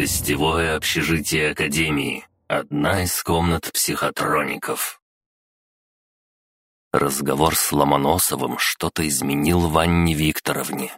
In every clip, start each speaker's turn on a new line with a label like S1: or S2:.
S1: Гостевое общежитие Академии. Одна из комнат психотроников. Разговор с Ломоносовым что-то изменил в Анне Викторовне.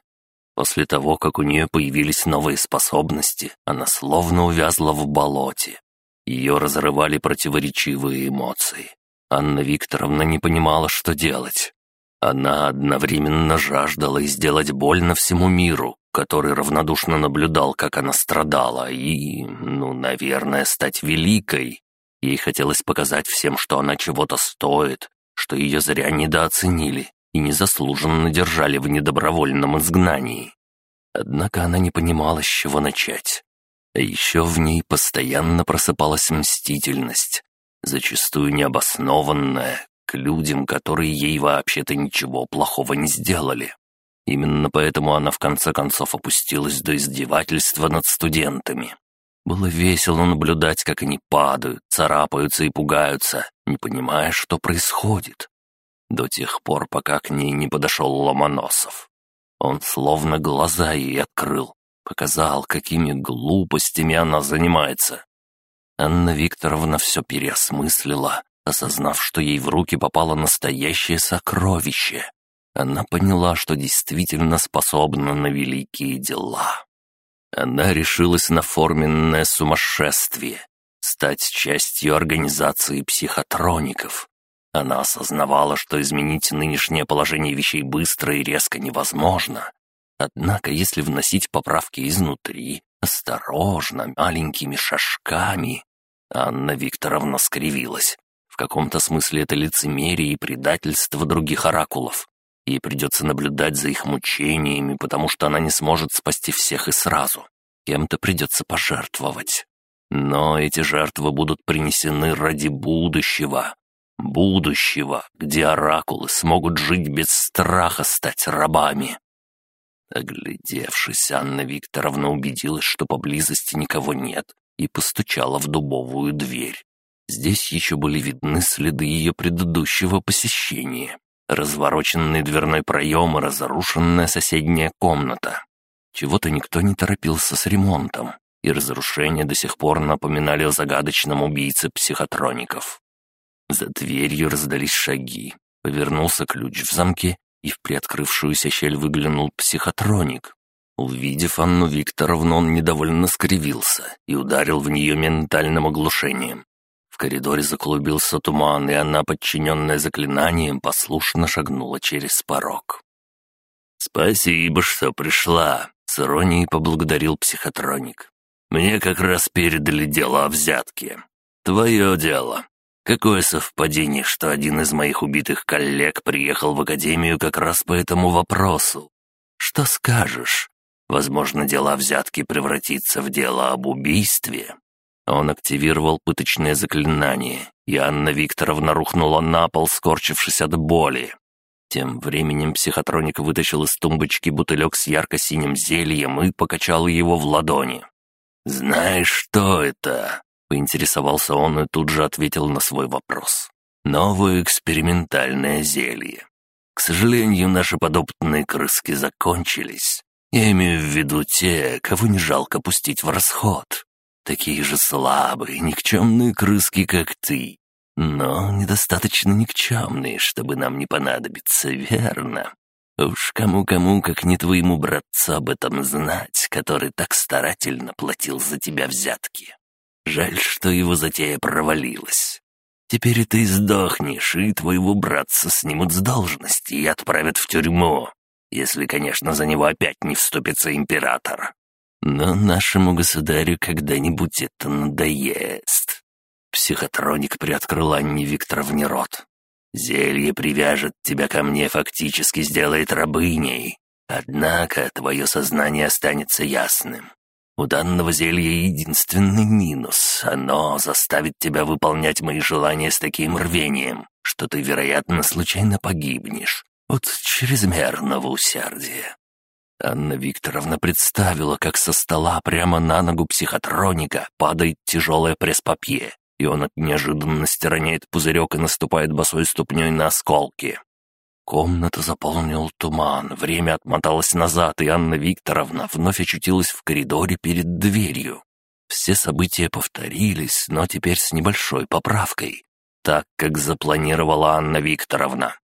S1: После того, как у нее появились новые способности, она словно увязла в болоте. Ее разрывали противоречивые эмоции. Анна Викторовна не понимала, что делать. Она одновременно жаждала сделать больно всему миру, который равнодушно наблюдал, как она страдала, и, ну, наверное, стать великой. Ей хотелось показать всем, что она чего-то стоит, что ее зря недооценили и незаслуженно держали в недобровольном изгнании. Однако она не понимала, с чего начать. А еще в ней постоянно просыпалась мстительность, зачастую необоснованная, к людям, которые ей вообще-то ничего плохого не сделали. Именно поэтому она в конце концов опустилась до издевательства над студентами. Было весело наблюдать, как они падают, царапаются и пугаются, не понимая, что происходит. До тех пор, пока к ней не подошел Ломоносов. Он словно глаза ей открыл, показал, какими глупостями она занимается. Анна Викторовна все переосмыслила, осознав, что ей в руки попало настоящее сокровище. Она поняла, что действительно способна на великие дела. Она решилась на форменное сумасшествие, стать частью организации психотроников. Она осознавала, что изменить нынешнее положение вещей быстро и резко невозможно. Однако, если вносить поправки изнутри, осторожно, маленькими шажками, Анна Викторовна скривилась. В каком-то смысле это лицемерие и предательство других оракулов. Ей придется наблюдать за их мучениями, потому что она не сможет спасти всех и сразу. Кем-то придется пожертвовать. Но эти жертвы будут принесены ради будущего. Будущего, где оракулы смогут жить без страха стать рабами. Оглядевшись, Анна Викторовна убедилась, что поблизости никого нет, и постучала в дубовую дверь. Здесь еще были видны следы ее предыдущего посещения развороченный дверной проем и разрушенная соседняя комната. Чего-то никто не торопился с ремонтом, и разрушения до сих пор напоминали о загадочном убийце психотроников. За дверью раздались шаги, повернулся ключ в замке, и в приоткрывшуюся щель выглянул психотроник. Увидев Анну Викторовну, он недовольно скривился и ударил в нее ментальным оглушением коридоре заклубился туман, и она, подчиненная заклинанием, послушно шагнула через порог. «Спасибо, что пришла», — с иронией поблагодарил психотроник. «Мне как раз передали дело о взятке. Твое дело. Какое совпадение, что один из моих убитых коллег приехал в академию как раз по этому вопросу. Что скажешь? Возможно, дело о взятке превратится в дело об убийстве. Он активировал пыточное заклинание, и Анна Викторовна рухнула на пол, скорчившись от боли. Тем временем психотроник вытащил из тумбочки бутылек с ярко-синим зельем и покачал его в ладони. «Знаешь, что это?» — поинтересовался он и тут же ответил на свой вопрос. «Новое экспериментальное зелье. К сожалению, наши подопытные крыски закончились. Я имею в виду те, кого не жалко пустить в расход. Такие же слабые, никчемные крыски, как ты. Но недостаточно никчемные, чтобы нам не понадобиться, верно? Уж кому-кому, как не твоему братцу, об этом знать, который так старательно платил за тебя взятки. Жаль, что его затея провалилась. Теперь и ты сдохнешь, и твоего братца снимут с должности и отправят в тюрьму, если, конечно, за него опять не вступится император. Но нашему государю когда-нибудь это надоест. Психотроник приоткрыл Анне Викторовне рот. Зелье привяжет тебя ко мне, фактически сделает рабыней. Однако твое сознание останется ясным. У данного зелья единственный минус. Оно заставит тебя выполнять мои желания с таким рвением, что ты, вероятно, случайно погибнешь от чрезмерного усердия. Анна Викторовна представила, как со стола прямо на ногу психотроника падает тяжелое пресс-папье, и он от неожиданности роняет пузырек и наступает босой ступней на осколки. Комната заполнил туман, время отмоталось назад, и Анна Викторовна вновь очутилась в коридоре перед дверью. Все события повторились, но теперь с небольшой поправкой. Так, как запланировала Анна Викторовна.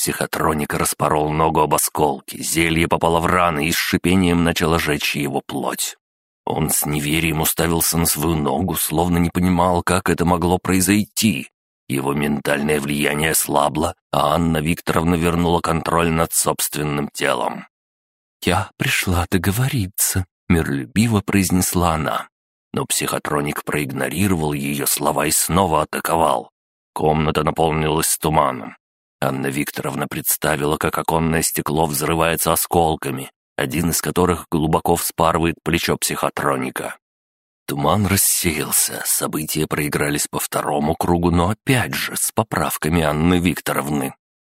S1: Психотроник распорол ногу об осколки, зелье попало в раны и с шипением начало жечь его плоть. Он с неверием уставился на свою ногу, словно не понимал, как это могло произойти. Его ментальное влияние слабло, а Анна Викторовна вернула контроль над собственным телом. «Я пришла договориться», — миролюбиво произнесла она. Но психотроник проигнорировал ее слова и снова атаковал. Комната наполнилась туманом. Анна Викторовна представила, как оконное стекло взрывается осколками, один из которых глубоко вспарывает плечо психотроника. Туман рассеялся, события проигрались по второму кругу, но опять же с поправками Анны Викторовны.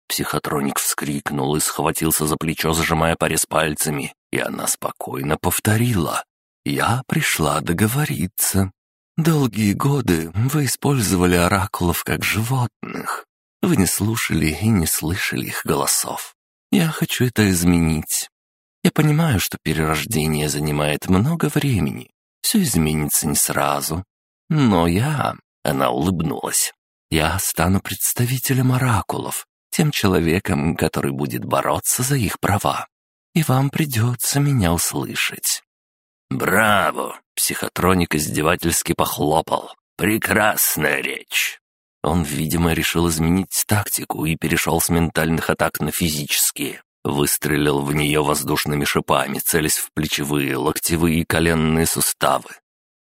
S1: Психотроник вскрикнул и схватился за плечо, зажимая порез пальцами, и она спокойно повторила. «Я пришла договориться. Долгие годы вы использовали оракулов как животных. Вы не слушали и не слышали их голосов. Я хочу это изменить. Я понимаю, что перерождение занимает много времени. Все изменится не сразу. Но я...» Она улыбнулась. «Я стану представителем оракулов, тем человеком, который будет бороться за их права. И вам придется меня услышать». «Браво!» — психотроник издевательски похлопал. «Прекрасная речь!» Он, видимо, решил изменить тактику и перешел с ментальных атак на физические. Выстрелил в нее воздушными шипами, целясь в плечевые, локтевые и коленные суставы.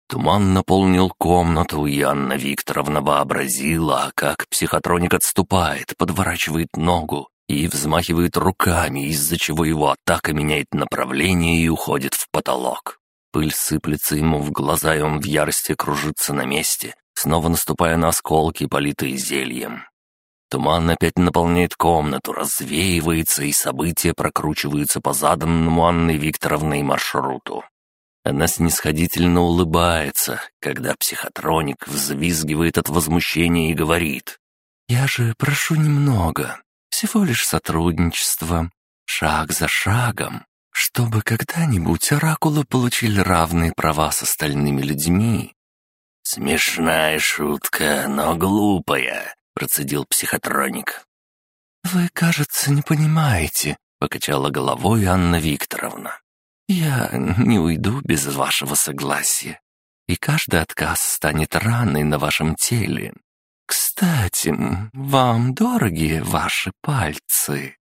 S1: Туман наполнил комнату, и Анна Викторовна вообразила, как психотроник отступает, подворачивает ногу и взмахивает руками, из-за чего его атака меняет направление и уходит в потолок. Пыль сыплется ему в глаза, и он в ярости кружится на месте, снова наступая на осколки, политые зельем. Туман опять наполняет комнату, развеивается, и события прокручиваются по заданному Анной Викторовной маршруту. Она снисходительно улыбается, когда психотроник взвизгивает от возмущения и говорит.
S2: «Я же прошу немного, всего лишь сотрудничество, шаг за шагом, чтобы когда-нибудь оракулы получили равные права с остальными людьми,
S1: «Смешная шутка, но глупая», — процедил психотроник.
S2: «Вы, кажется, не понимаете», — покачала головой Анна Викторовна. «Я не уйду без вашего согласия, и каждый отказ станет раной на вашем теле. Кстати, вам дороги ваши пальцы?»